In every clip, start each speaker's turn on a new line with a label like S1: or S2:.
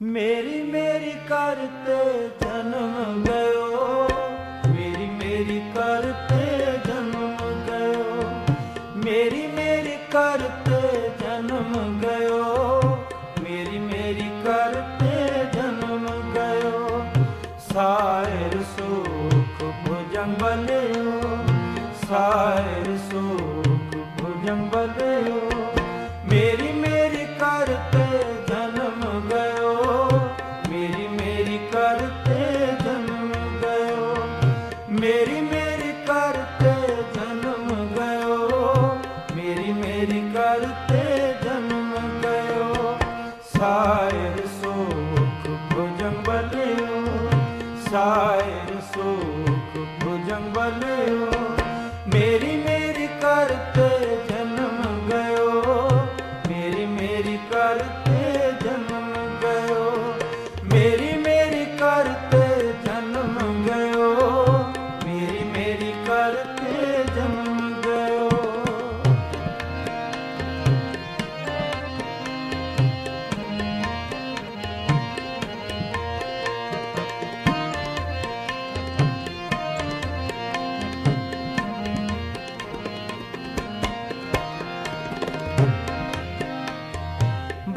S1: ਮੇਰੀ ਮੇਰੀ ਕਰਤੇ ਸੰਭਲਿਓ ਸਾਰੇ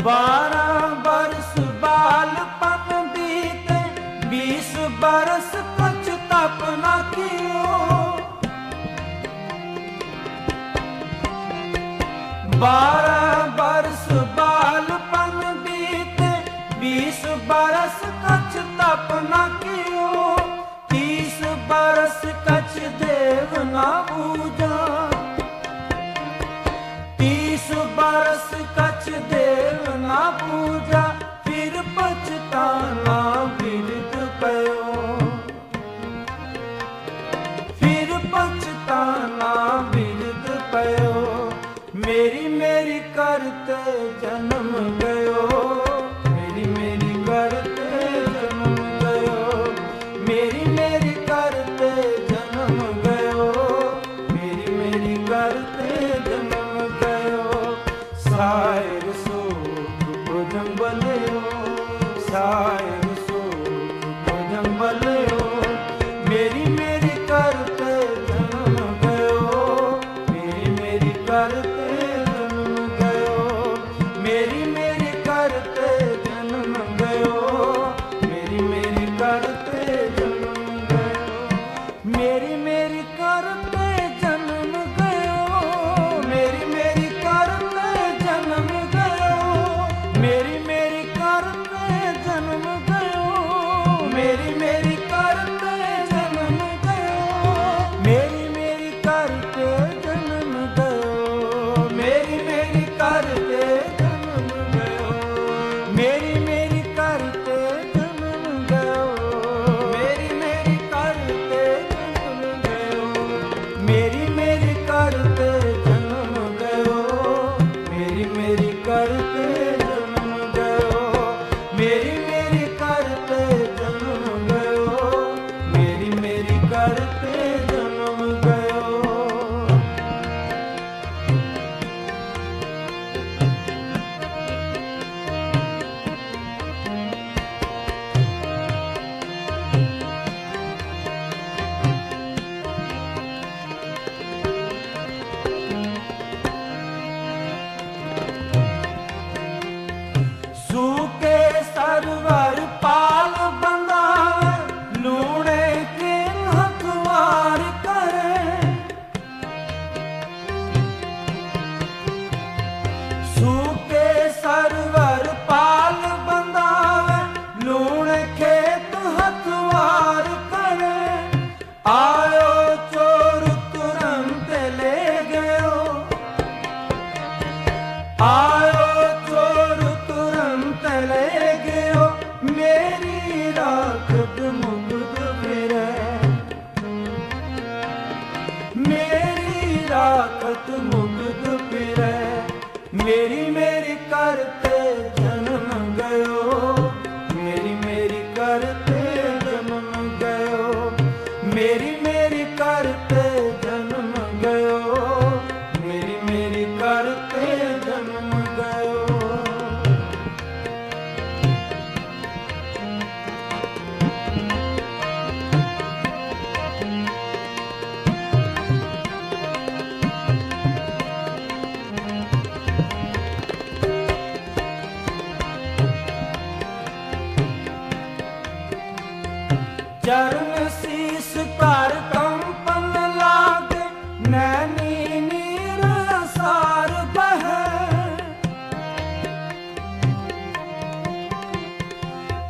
S1: ਬਾਰਾਂ ਬਰਸ ਬਾਲਪਨ ਬੀਤੇ 20 ਬਰਸ ਕੁਛ ਨਾ ਕੀਓ। ਬਾਰਾਂ ਪੂਜਾ ਫਿਰ ਪਛਤਾਣਾ ਬਿਰਤ ਪਇਓ ਫਿਰ ਪਛਤਾਣਾ ਬਿਰਤ ਪਇਓ ਮੇਰੀ ਮੇਰੀ ਕਰਤ ਜਨਮ ਗਏ। நம்பல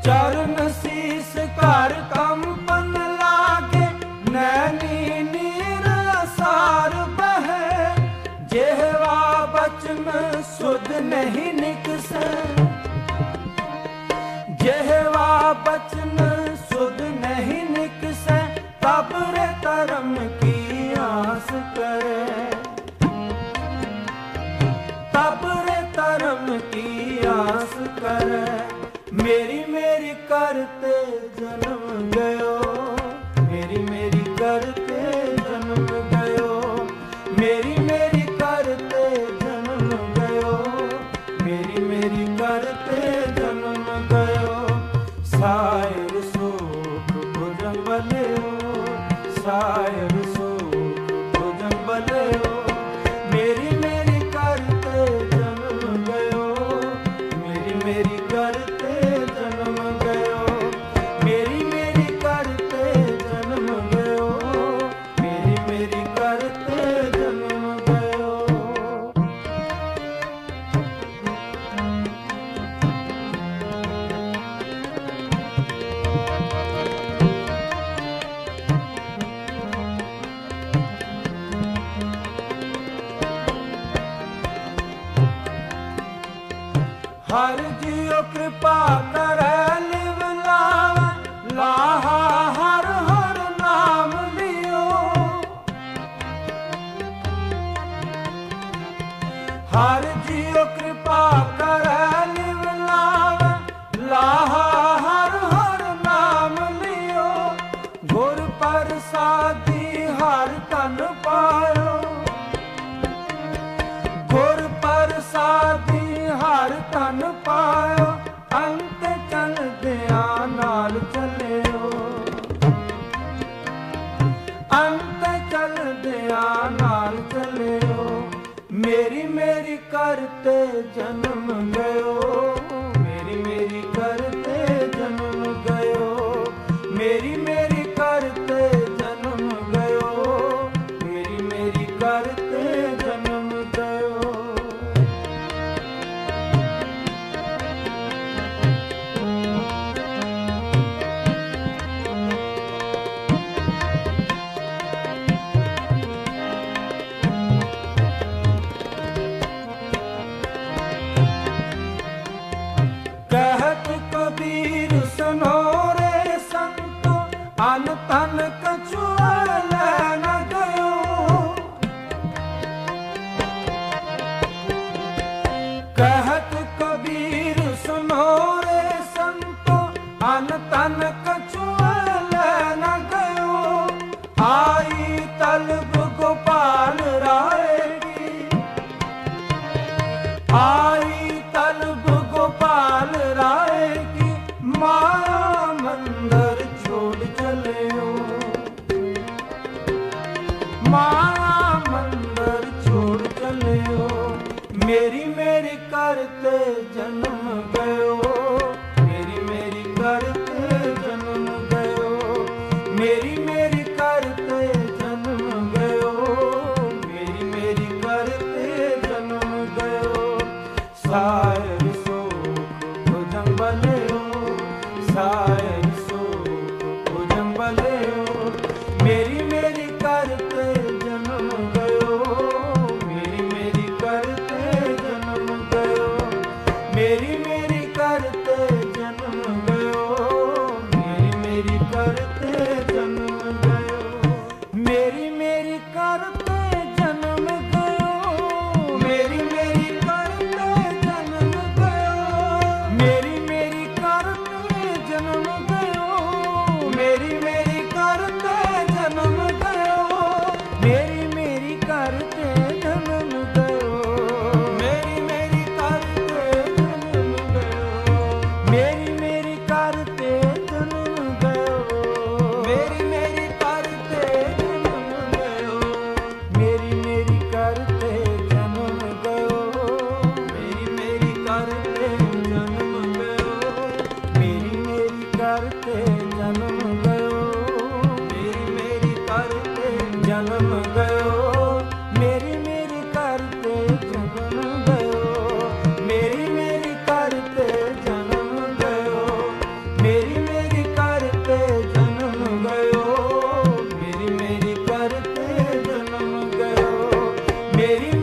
S1: ਚਰਨ ਸੀਸ ਘਰ ਕੰਪਨ ਲਾਗੇ, ਨੈਣੀ ਨੀਰ ਸਾਰ ਬਹਿ। ਜਿਹਵਾ ਬਚਨ ਸੁਧ ਨਹੀਂ ਨਿਕਸੈ। ਜਿਹਵਾ ਬਚਨ ਸੁਧ ਨਹੀਂ ਨਿਕਸੈ, ਤਬ ਰੇ ਧਰਮ ਕੀ ਮੇਰੀ ਮੇਰੀ ਕਰਤੇ ਜਨਮ ਹਰ ਜੀਉ ਕਿਰਪਾ ਕਰੈ, ਲਿਵ ਲਾਵੈ, ਲਾਹਾ ਹਰ ਹਰ ਨਾਮ ਲਿਓ। ਹਰ ਜੀਉ ਕਿਰਪਾ ਕਰੈ, ਲਿਵ ਲਾਵੈ, ਲਾਹਾ ਹਰ ਹਰ ਨਾਮ ਲਿਓ। ਗੁਰ ਪ੍ਰਸਾਦੀ ਹਰ ਤਨ ਪਾਇਓ। ਗੁਰ ਪ੍ਰਸਾਦੀ ਹਰ ਤਨ ਪਾਇਓ, ਅੰਤ ਚਲਦਿਆਂ ਨਾਲ ਚੱਲਿਓ। ਅੰਤ ਚਲਦਿਆਂ ਨਾਲ ਚੱਲਿਓ। ਮੇਰੀ ਮੇਰੀ ਕਰਤੇ ਜਨਮ ਗਇਓ ਕਹਿਤ ਕਬੀਰ ਸੁਨੋ ਰੇ ਸੰਤੋ ਅਨ ਤਨ ਕਛੁਆ ਲੈ ਨ ਗਇਓ। ਆਈ ਤਲਬ ਗੋਪਾਲ ਰਾਏ ਕੀ ਆਈ ਤਲਬ ਗੋਪਾਲ ਰਾਏ ਕੀ ਮਾਇਆ ਮੰਦਰ ਛੋੜ ਚਲਿਓ। ਤੇ ਜਨਮ ਗਇਓ। ਮੇਰੀ ਮੇਰੀ ਕਰ ਤੇ ਜਨਮ ਗਇਓ। ਮੇਰੀ ਮੇਰੀ ਕਰ ਤੇ ਜਨਮ ਗਇਓ। ਮੇਰੀ ਮੇਰੀ ਕਰ ਤੇ ਜਨਮ ਗਇਓ। ਮੇਰੀ ਮੇਰੀ ਕਰ ਤੇ ਜਨਮ ਗਇਓ। ਮੇਰੀ ਮੇਰੀ ਕਰ ਤੇ ਜਨਮ ਗਇਓ। ਮੇਰੀ